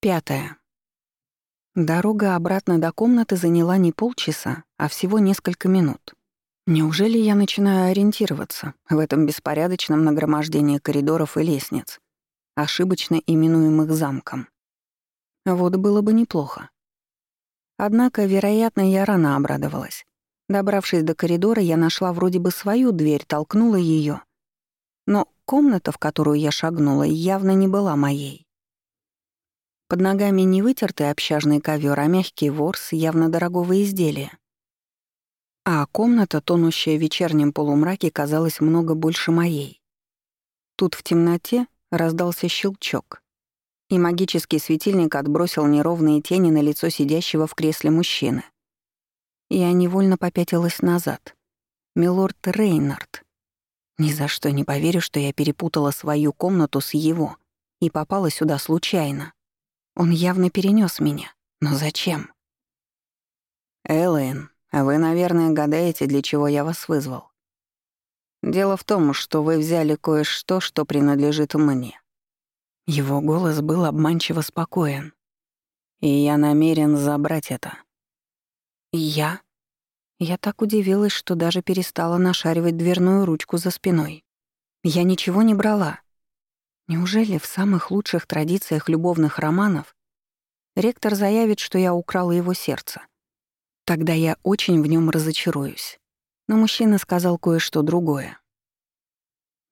Пятое. Дорога обратно до комнаты заняла не полчаса, а всего несколько минут. Неужели я начинаю ориентироваться в этом беспорядочном нагромождении коридоров и лестниц, ошибочно именуемых замком? Вот было бы неплохо. Однако, вероятно, я рано обрадовалась. Добравшись до коридора, я нашла вроде бы свою дверь, толкнула ее, Но комната, в которую я шагнула, явно не была моей. Под ногами не вытертый общажный ковер, а мягкий ворс явно дорогого изделия. А комната, тонущая в вечернем полумраке, казалась много больше моей. Тут в темноте раздался щелчок, и магический светильник отбросил неровные тени на лицо сидящего в кресле мужчины. Я невольно попятилась назад. Милорд Рейнард. Ни за что не поверю, что я перепутала свою комнату с его и попала сюда случайно. Он явно перенес меня. Но зачем? Элэйн, вы, наверное, гадаете, для чего я вас вызвал. Дело в том, что вы взяли кое-что, что принадлежит мне. Его голос был обманчиво спокоен. И я намерен забрать это. Я? Я так удивилась, что даже перестала нашаривать дверную ручку за спиной. Я ничего не брала. Неужели в самых лучших традициях любовных романов ректор заявит, что я украла его сердце? Тогда я очень в нем разочаруюсь. Но мужчина сказал кое-что другое.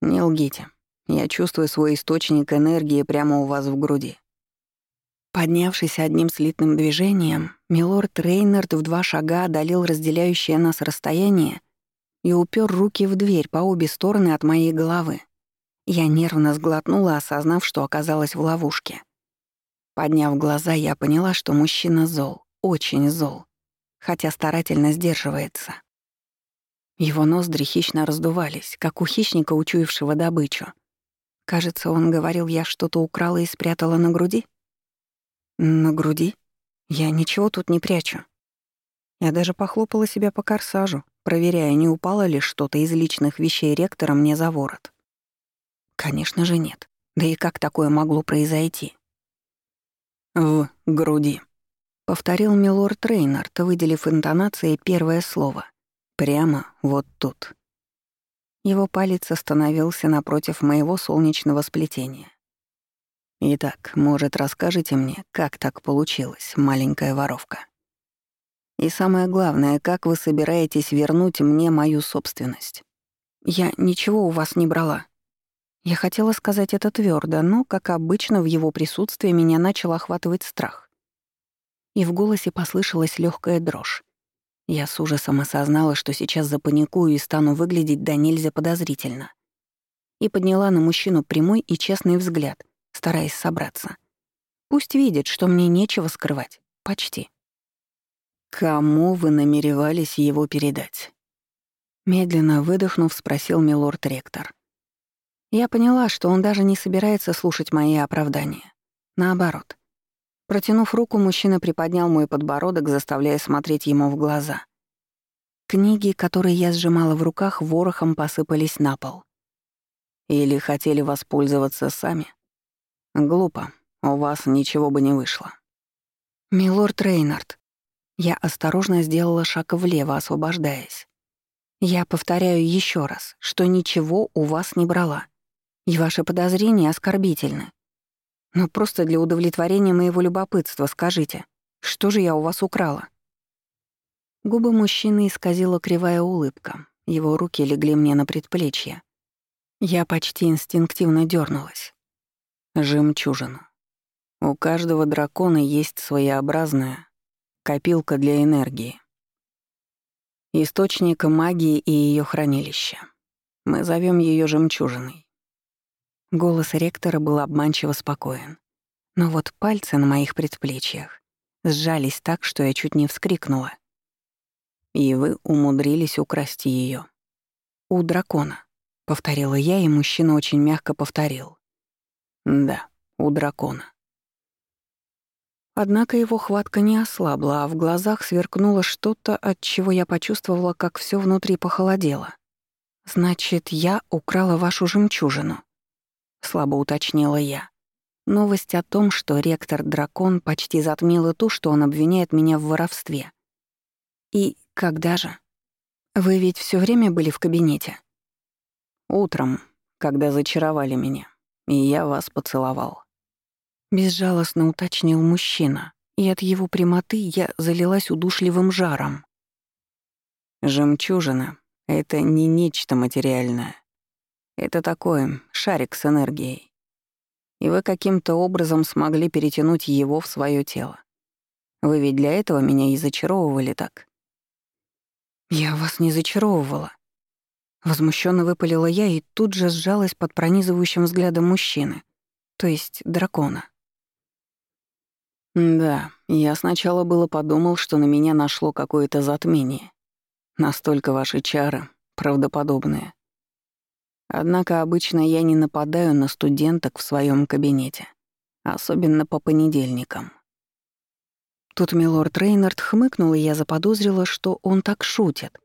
«Не лгите. Я чувствую свой источник энергии прямо у вас в груди». Поднявшись одним слитным движением, милорд Рейнард в два шага одолел разделяющее нас расстояние и упер руки в дверь по обе стороны от моей головы. Я нервно сглотнула, осознав, что оказалась в ловушке. Подняв глаза, я поняла, что мужчина зол, очень зол, хотя старательно сдерживается. Его ноздри хищно раздувались, как у хищника, учуявшего добычу. Кажется, он говорил, я что-то украла и спрятала на груди. На груди? Я ничего тут не прячу. Я даже похлопала себя по корсажу, проверяя, не упало ли что-то из личных вещей ректора мне за ворот. Конечно же нет. Да и как такое могло произойти? «В груди», — повторил милорд Рейнард, выделив интонацией первое слово. «Прямо вот тут». Его палец остановился напротив моего солнечного сплетения. «Итак, может, расскажете мне, как так получилось, маленькая воровка? И самое главное, как вы собираетесь вернуть мне мою собственность? Я ничего у вас не брала», я хотела сказать это твердо, но, как обычно, в его присутствии меня начал охватывать страх. И в голосе послышалась легкая дрожь. Я с ужасом осознала, что сейчас запаникую и стану выглядеть до нельзя подозрительно. И подняла на мужчину прямой и честный взгляд, стараясь собраться. Пусть видит, что мне нечего скрывать. Почти. «Кому вы намеревались его передать?» Медленно выдохнув, спросил милорд-ректор. Я поняла, что он даже не собирается слушать мои оправдания. Наоборот. Протянув руку, мужчина приподнял мой подбородок, заставляя смотреть ему в глаза. Книги, которые я сжимала в руках, ворохом посыпались на пол. Или хотели воспользоваться сами? Глупо, у вас ничего бы не вышло. Милорд Рейнард. Я осторожно сделала шаг влево, освобождаясь. Я повторяю еще раз, что ничего у вас не брала. И ваши подозрения оскорбительны. Но просто для удовлетворения моего любопытства скажите, что же я у вас украла?» Губы мужчины исказила кривая улыбка. Его руки легли мне на предплечье. Я почти инстинктивно дернулась. Жемчужину. У каждого дракона есть своеобразная копилка для энергии. Источник магии и ее хранилище. Мы зовем ее жемчужиной. Голос ректора был обманчиво спокоен. Но вот пальцы на моих предплечьях сжались так, что я чуть не вскрикнула. «И вы умудрились украсть ее. «У дракона», — повторила я, и мужчина очень мягко повторил. «Да, у дракона». Однако его хватка не ослабла, а в глазах сверкнуло что-то, от чего я почувствовала, как все внутри похолодело. «Значит, я украла вашу жемчужину?» Слабо уточнила я. Новость о том, что ректор-дракон почти затмила ту, что он обвиняет меня в воровстве. И когда же? Вы ведь все время были в кабинете? Утром, когда зачаровали меня, и я вас поцеловал. Безжалостно уточнил мужчина, и от его прямоты я залилась удушливым жаром. Жемчужина — это не нечто материальное. Это такой шарик с энергией и вы каким-то образом смогли перетянуть его в свое тело. Вы ведь для этого меня и зачаровывали так. Я вас не зачаровывала. Возмущенно выпалила я и тут же сжалась под пронизывающим взглядом мужчины, то есть дракона. Да, я сначала было подумал, что на меня нашло какое-то затмение. Настолько ваши чары правдоподобные. Однако обычно я не нападаю на студенток в своем кабинете, особенно по понедельникам. Тут милорд Рейнард хмыкнул, и я заподозрила, что он так шутит.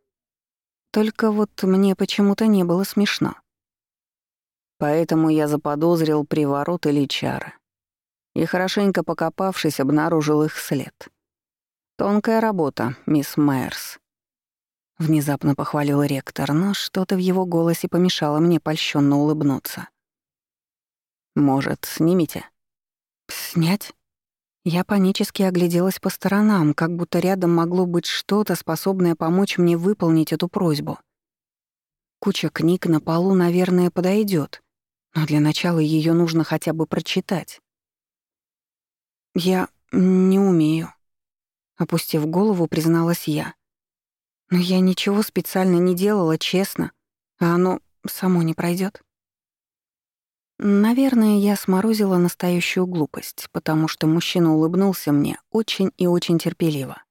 Только вот мне почему-то не было смешно. Поэтому я заподозрил приворот или чары. И хорошенько покопавшись, обнаружил их след. Тонкая работа, мисс Майерс. Внезапно похвалил ректор, но что-то в его голосе помешало мне польщенно улыбнуться. «Может, снимите?» «Снять?» Я панически огляделась по сторонам, как будто рядом могло быть что-то, способное помочь мне выполнить эту просьбу. Куча книг на полу, наверное, подойдет, но для начала ее нужно хотя бы прочитать. «Я не умею», — опустив голову, призналась я. Но я ничего специально не делала, честно. А оно само не пройдет. Наверное, я сморозила настоящую глупость, потому что мужчина улыбнулся мне очень и очень терпеливо,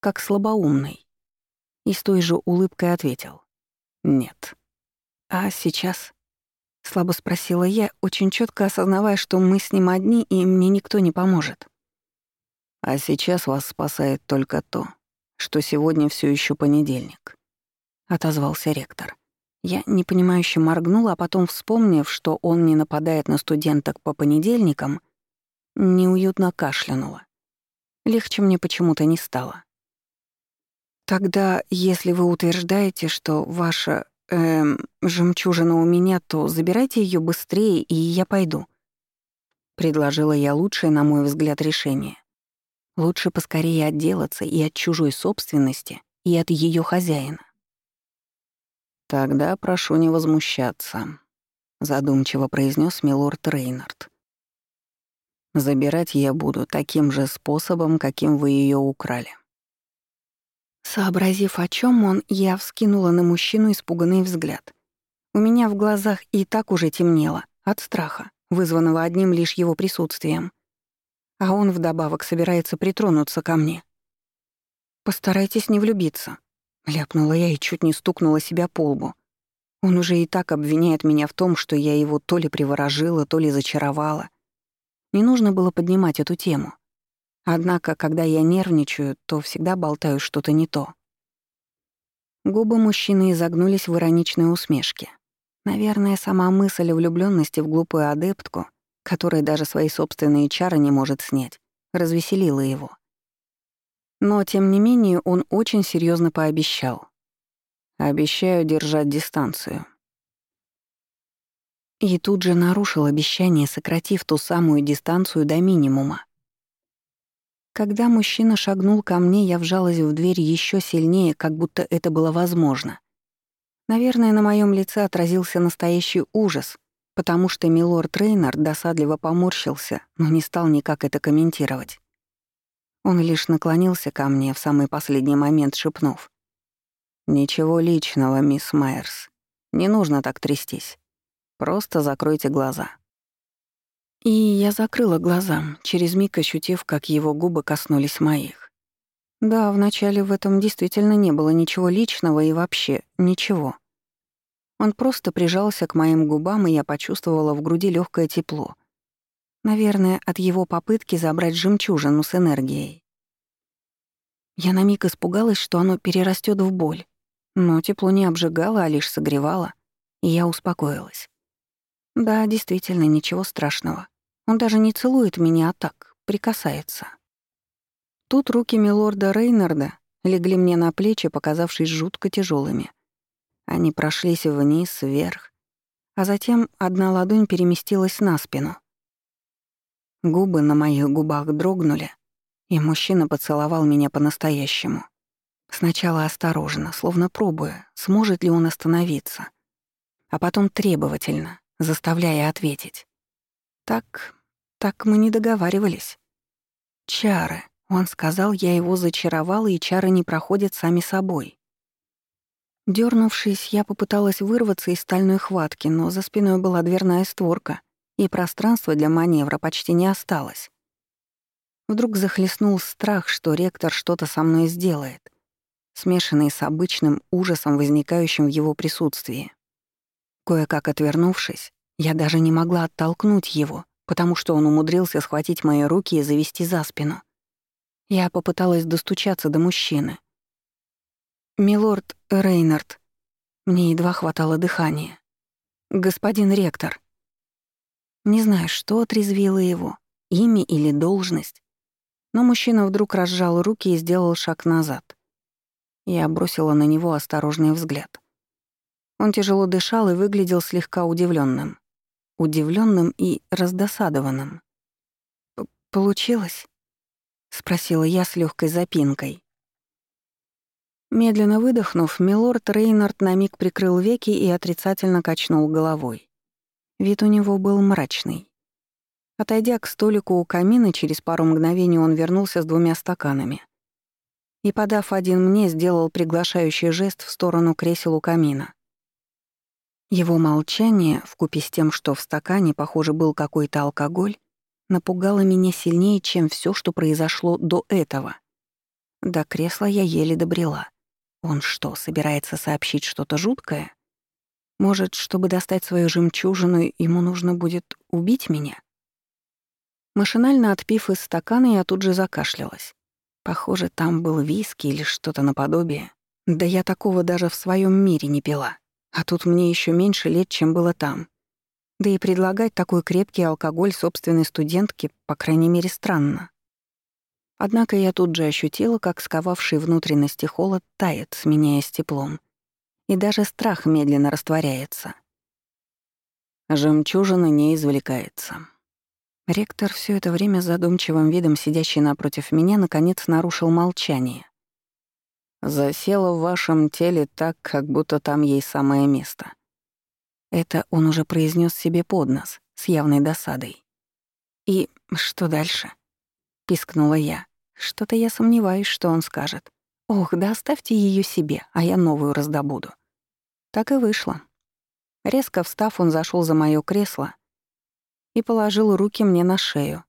как слабоумный. И с той же улыбкой ответил «Нет». «А сейчас?» — слабо спросила я, очень четко осознавая, что мы с ним одни, и мне никто не поможет. «А сейчас вас спасает только то, что сегодня все еще понедельник», — отозвался ректор. Я непонимающе моргнула, а потом, вспомнив, что он не нападает на студенток по понедельникам, неуютно кашлянула. Легче мне почему-то не стало. «Тогда, если вы утверждаете, что ваша, эм, жемчужина у меня, то забирайте ее быстрее, и я пойду», — предложила я лучшее, на мой взгляд, решение. Лучше поскорее отделаться и от чужой собственности, и от ее хозяина. «Тогда прошу не возмущаться», — задумчиво произнес милорд Рейнард. «Забирать я буду таким же способом, каким вы ее украли». Сообразив, о чем он, я вскинула на мужчину испуганный взгляд. У меня в глазах и так уже темнело от страха, вызванного одним лишь его присутствием а он вдобавок собирается притронуться ко мне. «Постарайтесь не влюбиться», — ляпнула я и чуть не стукнула себя по лбу. Он уже и так обвиняет меня в том, что я его то ли приворожила, то ли зачаровала. Не нужно было поднимать эту тему. Однако, когда я нервничаю, то всегда болтаю что-то не то. Губы мужчины изогнулись в ироничной усмешке. Наверное, сама мысль о влюблённости в глупую адептку — которая даже свои собственные чары не может снять, развеселила его. Но, тем не менее, он очень серьезно пообещал. «Обещаю держать дистанцию». И тут же нарушил обещание, сократив ту самую дистанцию до минимума. Когда мужчина шагнул ко мне, я вжалась в дверь еще сильнее, как будто это было возможно. Наверное, на моем лице отразился настоящий ужас — потому что милорд Рейнар досадливо поморщился, но не стал никак это комментировать. Он лишь наклонился ко мне в самый последний момент, шепнув. «Ничего личного, мисс Майерс. Не нужно так трястись. Просто закройте глаза». И я закрыла глаза, через миг ощутив, как его губы коснулись моих. Да, вначале в этом действительно не было ничего личного и вообще ничего. Он просто прижался к моим губам, и я почувствовала в груди легкое тепло. Наверное, от его попытки забрать жемчужину с энергией. Я на миг испугалась, что оно перерастет в боль. Но тепло не обжигало, а лишь согревало, и я успокоилась. Да, действительно, ничего страшного. Он даже не целует меня, а так, прикасается. Тут руки милорда Рейнарда легли мне на плечи, показавшись жутко тяжелыми. Они прошлись вниз, вверх, а затем одна ладонь переместилась на спину. Губы на моих губах дрогнули, и мужчина поцеловал меня по-настоящему. Сначала осторожно, словно пробуя, сможет ли он остановиться, а потом требовательно, заставляя ответить. Так, так мы не договаривались. Чары. Он сказал, я его зачаровала, и чары не проходят сами собой. Дёрнувшись, я попыталась вырваться из стальной хватки, но за спиной была дверная створка, и пространства для маневра почти не осталось. Вдруг захлестнул страх, что ректор что-то со мной сделает, смешанный с обычным ужасом, возникающим в его присутствии. Кое-как отвернувшись, я даже не могла оттолкнуть его, потому что он умудрился схватить мои руки и завести за спину. Я попыталась достучаться до мужчины. «Милорд Рейнард». Мне едва хватало дыхания. «Господин ректор». Не знаю, что отрезвило его, имя или должность, но мужчина вдруг разжал руки и сделал шаг назад. Я бросила на него осторожный взгляд. Он тяжело дышал и выглядел слегка удивленным, удивленным и раздосадованным. «Получилось?» — спросила я с легкой запинкой. Медленно выдохнув, милорд Рейнард на миг прикрыл веки и отрицательно качнул головой. Вид у него был мрачный. Отойдя к столику у камина, через пару мгновений он вернулся с двумя стаканами. И, подав один мне, сделал приглашающий жест в сторону кресел у камина. Его молчание, вкупе с тем, что в стакане, похоже, был какой-то алкоголь, напугало меня сильнее, чем все, что произошло до этого. До кресла я еле добрела. Он что, собирается сообщить что-то жуткое? Может, чтобы достать свою жемчужину, ему нужно будет убить меня? Машинально отпив из стакана, я тут же закашлялась. Похоже, там был виски или что-то наподобие. Да я такого даже в своем мире не пила. А тут мне еще меньше лет, чем было там. Да и предлагать такой крепкий алкоголь собственной студентке, по крайней мере, странно. Однако я тут же ощутила, как сковавший внутренности холод тает, сменяясь теплом. И даже страх медленно растворяется. Жемчужина не извлекается. Ректор, все это время задумчивым видом сидящий напротив меня, наконец нарушил молчание. «Засела в вашем теле так, как будто там ей самое место. Это он уже произнес себе под нос, с явной досадой. «И что дальше?» — пискнула я. «Что-то я сомневаюсь, что он скажет. Ох, да оставьте ее себе, а я новую раздобуду». Так и вышло. Резко встав, он зашел за моё кресло и положил руки мне на шею.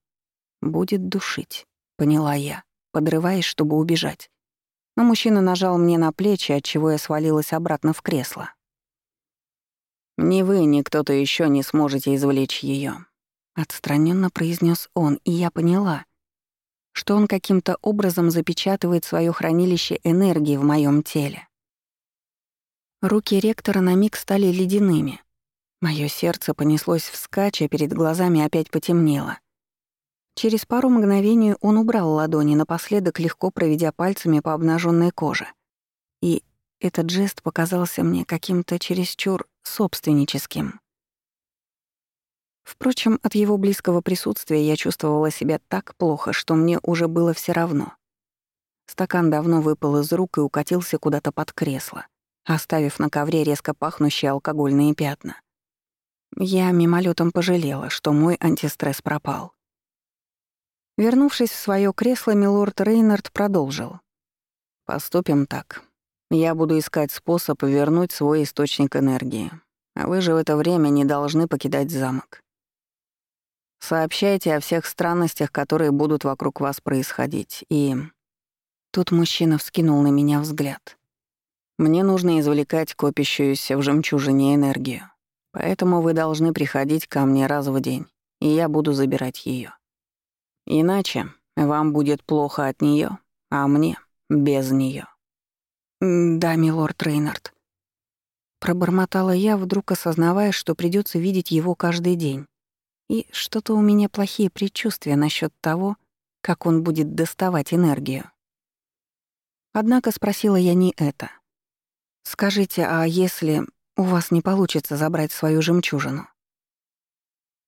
«Будет душить», — поняла я, подрываясь, чтобы убежать. Но мужчина нажал мне на плечи, отчего я свалилась обратно в кресло. Ни вы, ни кто-то еще не сможете извлечь ее, отстраненно произнес он, и я поняла, что он каким-то образом запечатывает свое хранилище энергии в моем теле. Руки ректора на миг стали ледяными. Мое сердце понеслось вскачь, а перед глазами опять потемнело. Через пару мгновений он убрал ладони, напоследок легко проведя пальцами по обнаженной коже. И этот жест показался мне каким-то чересчур собственническим. Впрочем, от его близкого присутствия я чувствовала себя так плохо, что мне уже было все равно. Стакан давно выпал из рук и укатился куда-то под кресло, оставив на ковре резко пахнущие алкогольные пятна. Я мимолетом пожалела, что мой антистресс пропал. Вернувшись в свое кресло, милорд Рейнард продолжил. «Поступим так. Я буду искать способ вернуть свой источник энергии. А вы же в это время не должны покидать замок. Сообщайте о всех странностях, которые будут вокруг вас происходить, и... Тут мужчина вскинул на меня взгляд. Мне нужно извлекать копящуюся в жемчужине энергию. Поэтому вы должны приходить ко мне раз в день, и я буду забирать ее. Иначе вам будет плохо от нее, а мне — без нее. «Да, милорд Рейнард». Пробормотала я, вдруг осознавая, что придется видеть его каждый день. И что-то у меня плохие предчувствия насчет того, как он будет доставать энергию. Однако спросила я не это. «Скажите, а если у вас не получится забрать свою жемчужину?»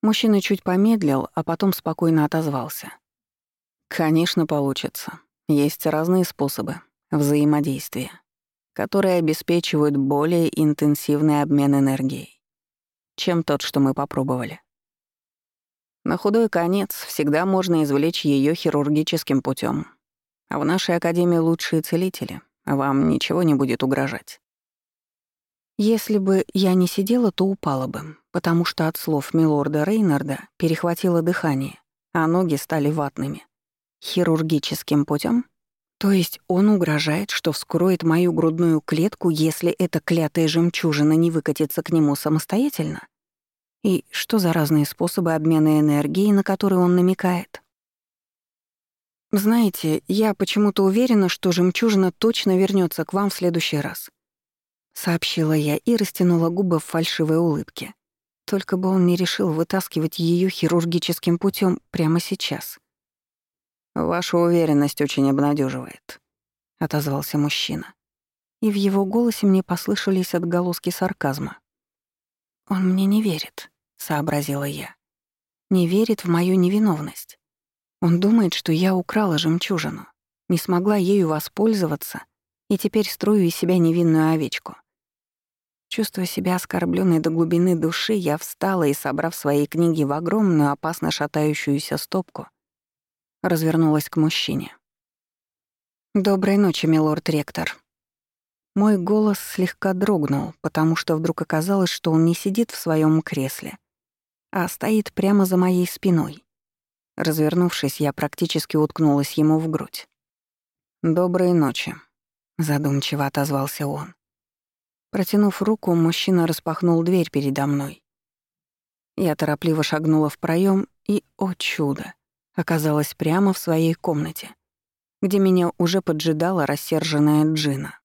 Мужчина чуть помедлил, а потом спокойно отозвался. «Конечно, получится. Есть разные способы взаимодействия, которые обеспечивают более интенсивный обмен энергией, чем тот, что мы попробовали. На худой конец всегда можно извлечь ее хирургическим путем, а в нашей академии лучшие целители, вам ничего не будет угрожать. Если бы я не сидела, то упала бы, потому что от слов милорда Рейнарда перехватило дыхание, а ноги стали ватными. Хирургическим путем? То есть он угрожает, что вскроет мою грудную клетку, если эта клятая жемчужина не выкатится к нему самостоятельно? И что за разные способы обмена энергией, на которые он намекает? Знаете, я почему-то уверена, что жемчужина точно вернется к вам в следующий раз. Сообщила я и растянула губы в фальшивой улыбке. Только бы он не решил вытаскивать ее хирургическим путем прямо сейчас. «Ваша уверенность очень обнадеживает, отозвался мужчина. И в его голосе мне послышались отголоски сарказма. «Он мне не верит», — сообразила я. «Не верит в мою невиновность. Он думает, что я украла жемчужину, не смогла ею воспользоваться и теперь строю из себя невинную овечку. Чувствуя себя оскорбленной до глубины души, я встала и, собрав свои книги в огромную, опасно шатающуюся стопку, развернулась к мужчине. «Доброй ночи, милорд-ректор». Мой голос слегка дрогнул, потому что вдруг оказалось, что он не сидит в своем кресле, а стоит прямо за моей спиной. Развернувшись, я практически уткнулась ему в грудь. «Доброй ночи», — задумчиво отозвался он. Протянув руку, мужчина распахнул дверь передо мной. Я торопливо шагнула в проем и, о чудо, оказалась прямо в своей комнате, где меня уже поджидала рассерженная Джина.